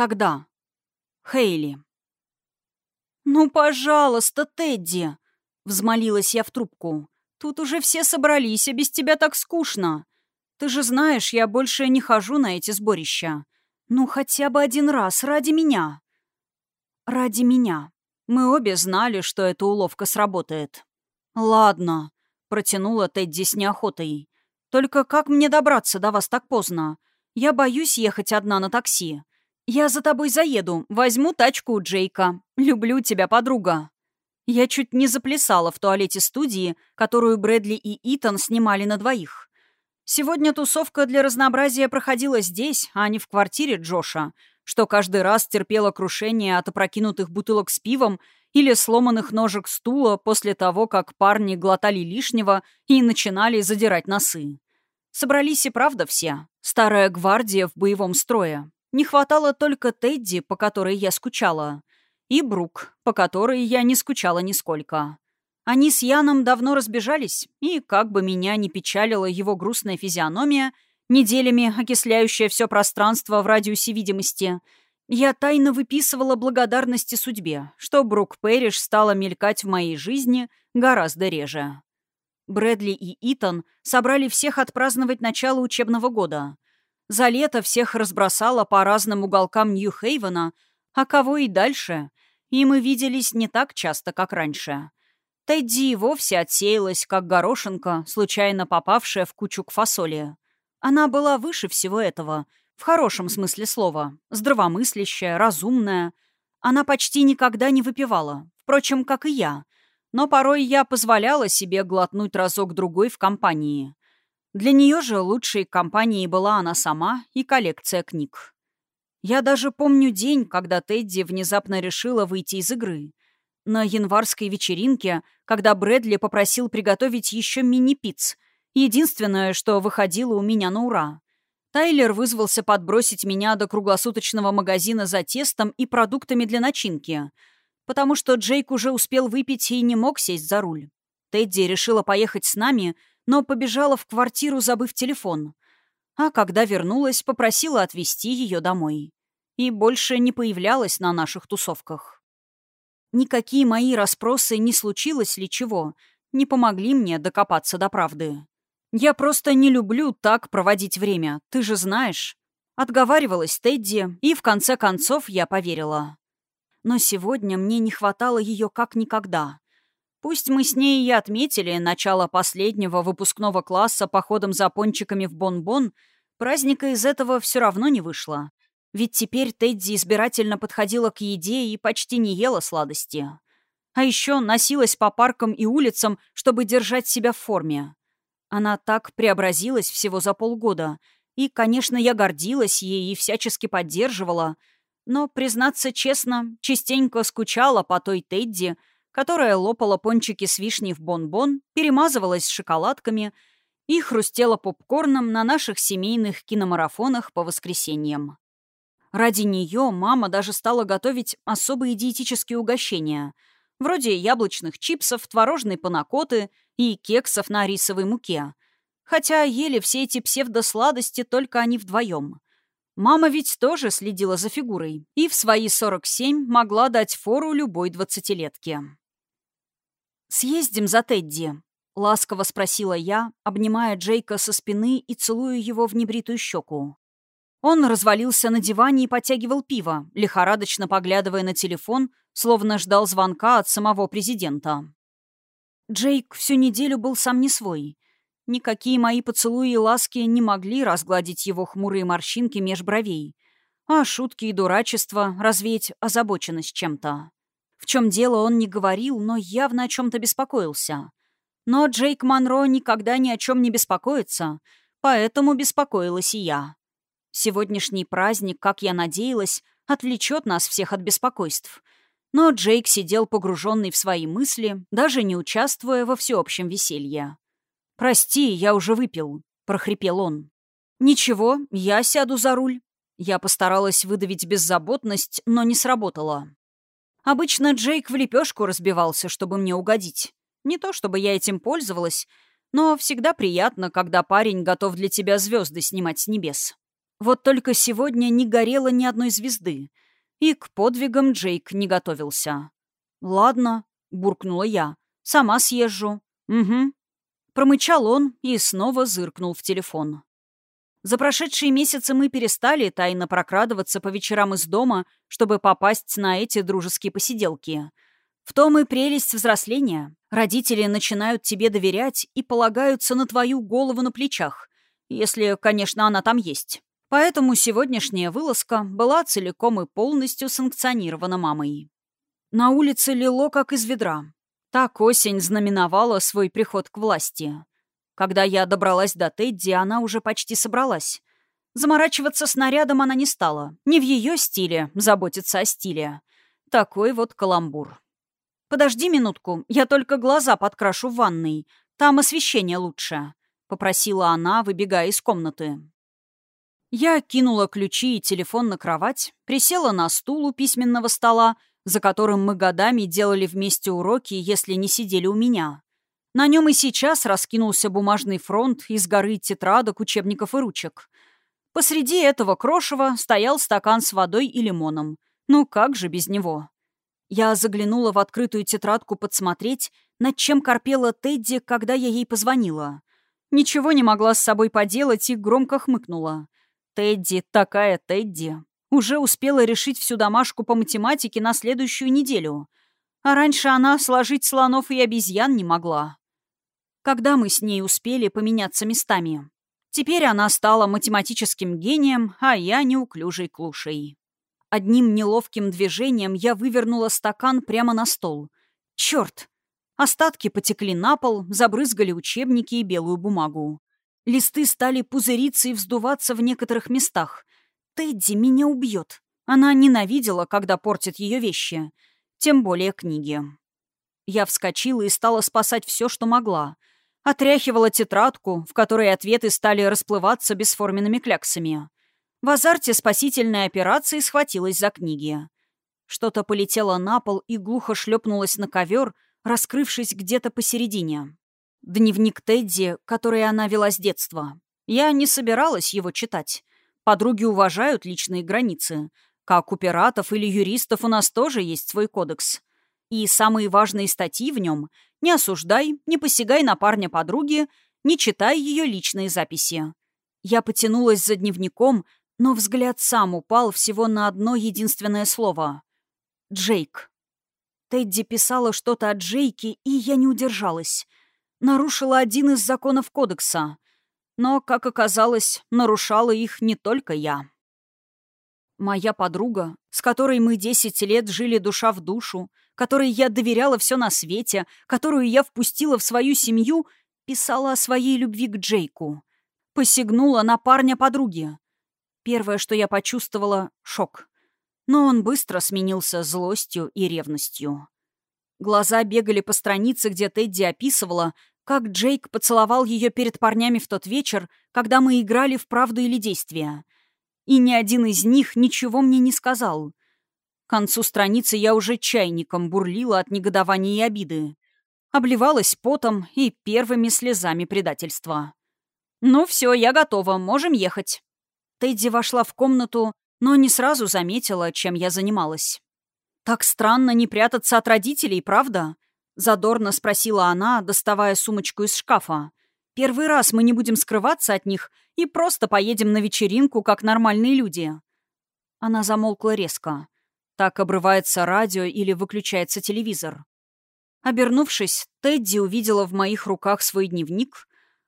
Тогда. Хейли. «Ну, пожалуйста, Тедди!» — взмолилась я в трубку. «Тут уже все собрались, а без тебя так скучно. Ты же знаешь, я больше не хожу на эти сборища. Ну, хотя бы один раз, ради меня». «Ради меня». Мы обе знали, что эта уловка сработает. «Ладно», — протянула Тедди с неохотой. «Только как мне добраться до вас так поздно? Я боюсь ехать одна на такси. Я за тобой заеду, возьму тачку у Джейка. Люблю тебя, подруга». Я чуть не заплясала в туалете студии, которую Брэдли и Итан снимали на двоих. Сегодня тусовка для разнообразия проходила здесь, а не в квартире Джоша, что каждый раз терпело крушение от опрокинутых бутылок с пивом или сломанных ножек стула после того, как парни глотали лишнего и начинали задирать носы. Собрались и правда все. Старая гвардия в боевом строе. Не хватало только Тедди, по которой я скучала, и Брук, по которой я не скучала нисколько. Они с Яном давно разбежались, и, как бы меня ни печалила его грустная физиономия, неделями окисляющая все пространство в радиусе видимости, я тайно выписывала благодарности судьбе, что Брук Пэриш стала мелькать в моей жизни гораздо реже. Брэдли и Итан собрали всех отпраздновать начало учебного года. За лето всех разбросала по разным уголкам Нью-Хейвена, а кого и дальше, и мы виделись не так часто, как раньше. Тедди вовсе отсеялась, как горошинка, случайно попавшая в кучу к фасоли. Она была выше всего этого, в хорошем смысле слова, здравомыслящая, разумная. Она почти никогда не выпивала, впрочем, как и я — но порой я позволяла себе глотнуть разок-другой в компании. Для нее же лучшей компанией была она сама и коллекция книг. Я даже помню день, когда Тедди внезапно решила выйти из игры. На январской вечеринке, когда Брэдли попросил приготовить еще мини-пиц. Единственное, что выходило у меня на ура. Тайлер вызвался подбросить меня до круглосуточного магазина за тестом и продуктами для начинки — потому что Джейк уже успел выпить и не мог сесть за руль. Тедди решила поехать с нами, но побежала в квартиру, забыв телефон. А когда вернулась, попросила отвезти ее домой. И больше не появлялась на наших тусовках. Никакие мои расспросы, не случилось ли чего, не помогли мне докопаться до правды. Я просто не люблю так проводить время, ты же знаешь. Отговаривалась Тедди, и в конце концов я поверила но сегодня мне не хватало ее как никогда. Пусть мы с ней и отметили начало последнего выпускного класса походом за пончиками в Бон-Бон, праздника из этого все равно не вышло. Ведь теперь Тедди избирательно подходила к еде и почти не ела сладости. А еще носилась по паркам и улицам, чтобы держать себя в форме. Она так преобразилась всего за полгода. И, конечно, я гордилась ей и всячески поддерживала — но, признаться честно, частенько скучала по той Тедди, которая лопала пончики с вишней в бон-бон, перемазывалась шоколадками и хрустела попкорном на наших семейных киномарафонах по воскресеньям. Ради нее мама даже стала готовить особые диетические угощения, вроде яблочных чипсов, творожной панакоты и кексов на рисовой муке. Хотя ели все эти псевдосладости только они вдвоем — Мама ведь тоже следила за фигурой и в свои 47 могла дать фору любой двадцатилетке. «Съездим за Тедди», — ласково спросила я, обнимая Джейка со спины и целуя его в небритую щеку. Он развалился на диване и подтягивал пиво, лихорадочно поглядывая на телефон, словно ждал звонка от самого президента. Джейк всю неделю был сам не свой — Никакие мои поцелуи и ласки не могли разгладить его хмурые морщинки меж бровей, а шутки и дурачество развеять озабоченность чем-то. В чем дело он не говорил, но явно о чем-то беспокоился. Но Джейк Монро никогда ни о чем не беспокоится, поэтому беспокоилась и я. Сегодняшний праздник, как я надеялась, отвлечет нас всех от беспокойств. Но Джейк сидел погруженный в свои мысли, даже не участвуя во всеобщем веселье. «Прости, я уже выпил», — прохрипел он. «Ничего, я сяду за руль». Я постаралась выдавить беззаботность, но не сработало. Обычно Джейк в лепешку разбивался, чтобы мне угодить. Не то чтобы я этим пользовалась, но всегда приятно, когда парень готов для тебя звезды снимать с небес. Вот только сегодня не горело ни одной звезды, и к подвигам Джейк не готовился. «Ладно», — буркнула я, — «сама съезжу». «Угу». Промычал он и снова зыркнул в телефон. За прошедшие месяцы мы перестали тайно прокрадываться по вечерам из дома, чтобы попасть на эти дружеские посиделки. В том и прелесть взросления. Родители начинают тебе доверять и полагаются на твою голову на плечах, если, конечно, она там есть. Поэтому сегодняшняя вылазка была целиком и полностью санкционирована мамой. На улице лило, как из ведра. Так осень знаменовала свой приход к власти. Когда я добралась до Тедди, она уже почти собралась. Заморачиваться с нарядом она не стала. Не в ее стиле заботиться о стиле. Такой вот каламбур. «Подожди минутку, я только глаза подкрашу в ванной. Там освещение лучше», — попросила она, выбегая из комнаты. Я кинула ключи и телефон на кровать, присела на стул у письменного стола, за которым мы годами делали вместе уроки, если не сидели у меня. На нем и сейчас раскинулся бумажный фронт из горы тетрадок, учебников и ручек. Посреди этого крошева стоял стакан с водой и лимоном. Ну как же без него? Я заглянула в открытую тетрадку подсмотреть, над чем корпела Тедди, когда я ей позвонила. Ничего не могла с собой поделать и громко хмыкнула. Тедди, такая Тедди. Уже успела решить всю домашку по математике на следующую неделю. А раньше она сложить слонов и обезьян не могла когда мы с ней успели поменяться местами. Теперь она стала математическим гением, а я неуклюжей клушей. Одним неловким движением я вывернула стакан прямо на стол. Черт! Остатки потекли на пол, забрызгали учебники и белую бумагу. Листы стали пузыриться и вздуваться в некоторых местах. Тедди меня убьет. Она ненавидела, когда портят ее вещи. Тем более книги. Я вскочила и стала спасать все, что могла — Отряхивала тетрадку, в которой ответы стали расплываться бесформенными кляксами. В азарте спасительной операции схватилась за книги. Что-то полетело на пол и глухо шлепнулось на ковер, раскрывшись где-то посередине. Дневник Тедди, который она вела с детства. Я не собиралась его читать. Подруги уважают личные границы. Как у пиратов или юристов у нас тоже есть свой кодекс. И самые важные статьи в нем не осуждай, не посягай на парня подруги, не читай ее личные записи. Я потянулась за дневником, но взгляд сам упал всего на одно единственное слово. Джейк. Тедди писала что-то о Джейке, и я не удержалась. Нарушила один из законов кодекса. Но, как оказалось, нарушала их не только я. Моя подруга, с которой мы десять лет жили душа в душу, которой я доверяла все на свете, которую я впустила в свою семью, писала о своей любви к Джейку. Посягнула на парня подруги. Первое, что я почувствовала — шок. Но он быстро сменился злостью и ревностью. Глаза бегали по странице, где Тедди описывала, как Джейк поцеловал ее перед парнями в тот вечер, когда мы играли в «Правду или действие». И ни один из них ничего мне не сказал. К концу страницы я уже чайником бурлила от негодования и обиды. Обливалась потом и первыми слезами предательства. «Ну все, я готова, можем ехать». Тедди вошла в комнату, но не сразу заметила, чем я занималась. «Так странно не прятаться от родителей, правда?» — задорно спросила она, доставая сумочку из шкафа. «Первый раз мы не будем скрываться от них и просто поедем на вечеринку, как нормальные люди». Она замолкла резко. Так обрывается радио или выключается телевизор. Обернувшись, Тедди увидела в моих руках свой дневник,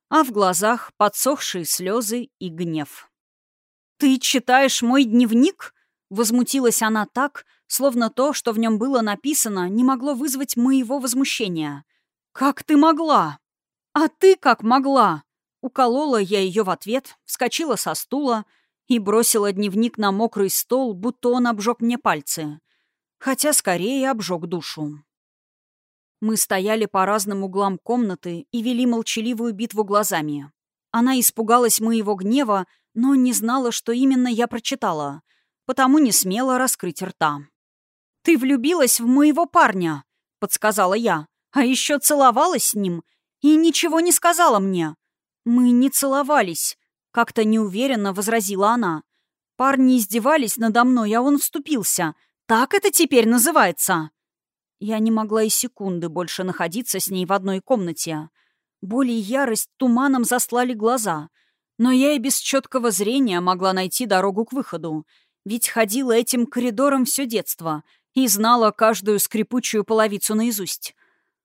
а в глазах подсохшие слезы и гнев. «Ты читаешь мой дневник?» Возмутилась она так, словно то, что в нем было написано, не могло вызвать моего возмущения. «Как ты могла?» «А ты как могла?» Уколола я ее в ответ, вскочила со стула — и бросила дневник на мокрый стол, будто он обжег мне пальцы. Хотя скорее обжег душу. Мы стояли по разным углам комнаты и вели молчаливую битву глазами. Она испугалась моего гнева, но не знала, что именно я прочитала, потому не смела раскрыть рта. «Ты влюбилась в моего парня», — подсказала я, «а еще целовалась с ним и ничего не сказала мне». «Мы не целовались», Как-то неуверенно возразила она. Парни издевались надо мной, а он вступился. Так это теперь называется. Я не могла и секунды больше находиться с ней в одной комнате. Боль и ярость туманом заслали глаза. Но я и без четкого зрения могла найти дорогу к выходу. Ведь ходила этим коридором все детство и знала каждую скрипучую половицу наизусть.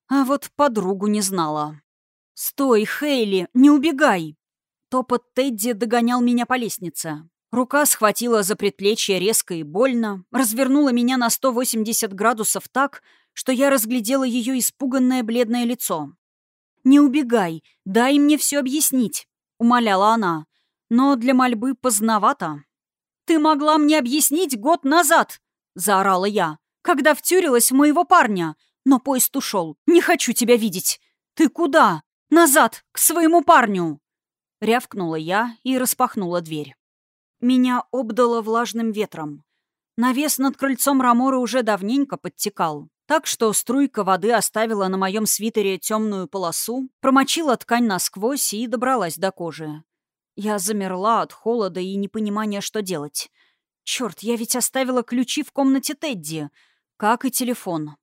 А вот подругу не знала. «Стой, Хейли, не убегай!» Топот Тедди догонял меня по лестнице. Рука схватила за предплечье резко и больно, развернула меня на 180 градусов так, что я разглядела ее испуганное бледное лицо. «Не убегай, дай мне все объяснить», — умоляла она. «Но для мольбы поздновато». «Ты могла мне объяснить год назад!» — заорала я, когда втюрилась в моего парня. Но поезд ушел. Не хочу тебя видеть. Ты куда? Назад, к своему парню!» Рявкнула я и распахнула дверь. Меня обдало влажным ветром. Навес над крыльцом Рамора уже давненько подтекал, так что струйка воды оставила на моем свитере темную полосу, промочила ткань насквозь и добралась до кожи. Я замерла от холода и непонимания, что делать. Черт, я ведь оставила ключи в комнате Тедди, как и телефон.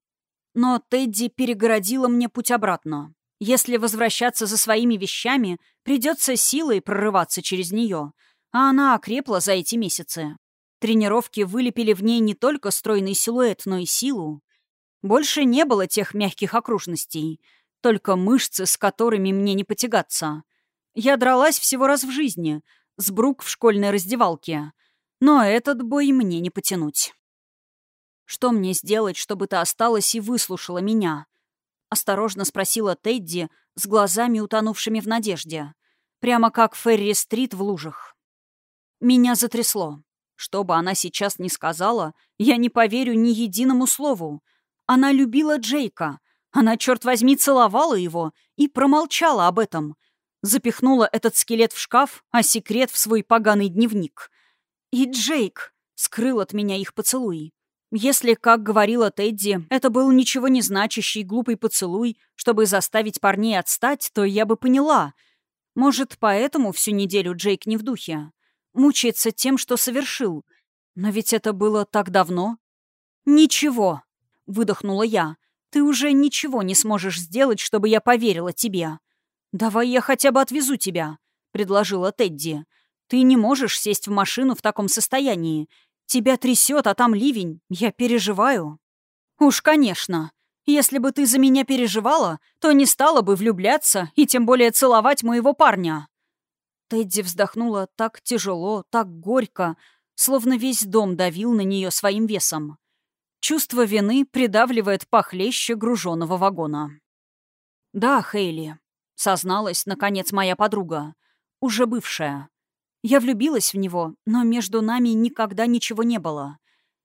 Но Тедди перегородила мне путь обратно. Если возвращаться за своими вещами, придется силой прорываться через нее, а она окрепла за эти месяцы. Тренировки вылепили в ней не только стройный силуэт, но и силу. Больше не было тех мягких окружностей, только мышцы, с которыми мне не потягаться. Я дралась всего раз в жизни, с Брук в школьной раздевалке, но этот бой мне не потянуть. «Что мне сделать, чтобы ты осталась и выслушала меня?» — осторожно спросила Тедди с глазами, утонувшими в надежде. Прямо как Ферри-стрит в лужах. Меня затрясло. Что бы она сейчас ни сказала, я не поверю ни единому слову. Она любила Джейка. Она, черт возьми, целовала его и промолчала об этом. Запихнула этот скелет в шкаф, а секрет в свой поганый дневник. И Джейк скрыл от меня их поцелуй. Если, как говорила Тедди, это был ничего не значащий глупый поцелуй, чтобы заставить парней отстать, то я бы поняла. Может, поэтому всю неделю Джейк не в духе. Мучается тем, что совершил. Но ведь это было так давно. «Ничего», — выдохнула я. «Ты уже ничего не сможешь сделать, чтобы я поверила тебе». «Давай я хотя бы отвезу тебя», — предложила Тедди. «Ты не можешь сесть в машину в таком состоянии. Тебя трясет, а там ливень. Я переживаю». «Уж, конечно. Если бы ты за меня переживала, то не стала бы влюбляться и тем более целовать моего парня». Тедди вздохнула так тяжело, так горько, словно весь дом давил на нее своим весом. Чувство вины придавливает похлеще груженного вагона. «Да, Хейли», — созналась, наконец, моя подруга, уже бывшая. Я влюбилась в него, но между нами никогда ничего не было.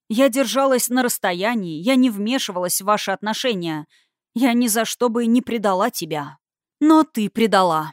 Я держалась на расстоянии, я не вмешивалась в ваши отношения. Я ни за что бы не предала тебя. Но ты предала.